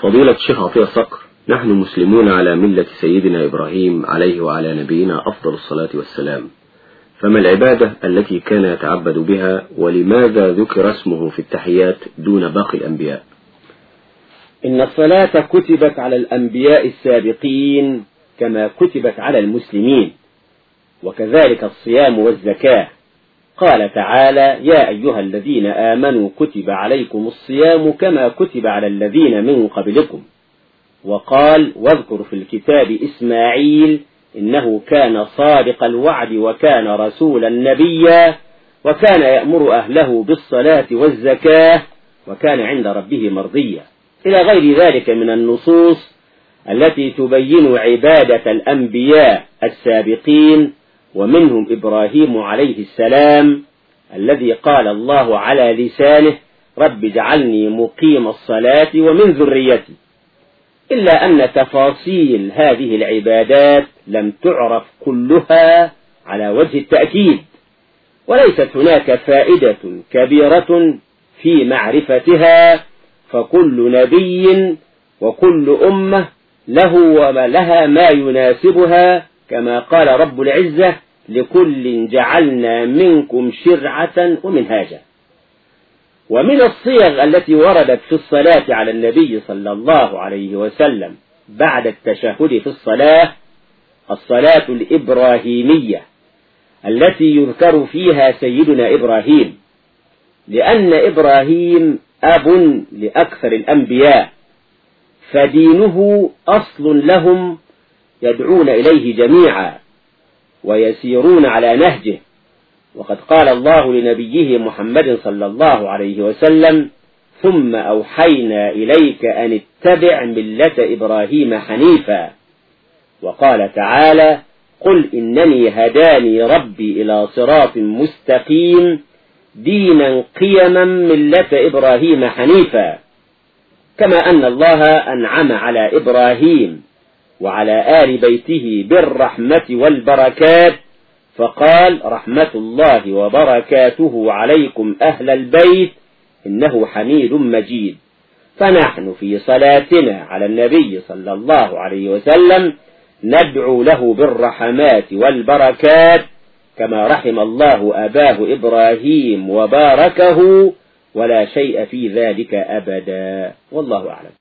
فضيلة الشيخ عطية صقر نحن مسلمون على ملة سيدنا إبراهيم عليه وعلى نبينا أفضل الصلاة والسلام. فما العبادة التي كان يتعبد بها ولماذا ذكر اسمه في التحيات دون باقي الأنبياء؟ إن الصلاة كتبت على الأنبياء السابقين كما كتبت على المسلمين وكذلك الصيام والزكاة. قال تعالى يا أيها الذين آمنوا كتب عليكم الصيام كما كتب على الذين من قبلكم. وقال واذكر في الكتاب إسماعيل إنه كان صادق الوعد وكان رسولا نبيا وكان يأمر أهله بالصلاة والزكاة وكان عند ربه مرضيا. إلى غير ذلك من النصوص التي تبين عبادة الأنبياء السابقين ومنهم إبراهيم عليه السلام الذي قال الله على لسانه رب اجعلني مقيم الصلاة ومن ذريتي. إلا أن تفاصيل هذه العبادات لم تعرف كلها على وجه التأكيد وليست هناك فائدة كبيرة في معرفتها فكل نبي وكل أمة له وما لها ما يناسبها كما قال رب العزة لكل جعلنا منكم شرعة ومنهاجا. ومن الصيغ التي وردت في الصلاة على النبي صلى الله عليه وسلم بعد التشهد في الصلاة الصلاة الإبراهيمية التي يذكر فيها سيدنا إبراهيم. لأن إبراهيم أب لأكثر الأنبياء فدينه أصل لهم يدعون إليه جميعا ويسيرون على نهجه. وقد قال الله لنبيه محمد صلى الله عليه وسلم ثم أوحينا إليك أن اتبع ملة إبراهيم حنيفا. وقال تعالى قل إنني هداني ربي إلى صراط مستقيم دينا قيما ملة إبراهيم حنيفا. كما أن الله أنعم على إبراهيم. وعلى آل بيته بالرحمة والبركات فقال رحمة الله وبركاته عليكم أهل البيت إنه حميد مجيد. فنحن في صلاتنا على النبي صلى الله عليه وسلم ندعو له بالرحمات والبركات كما رحم الله أباه إبراهيم وباركه ولا شيء في ذلك أبدا. والله أعلم.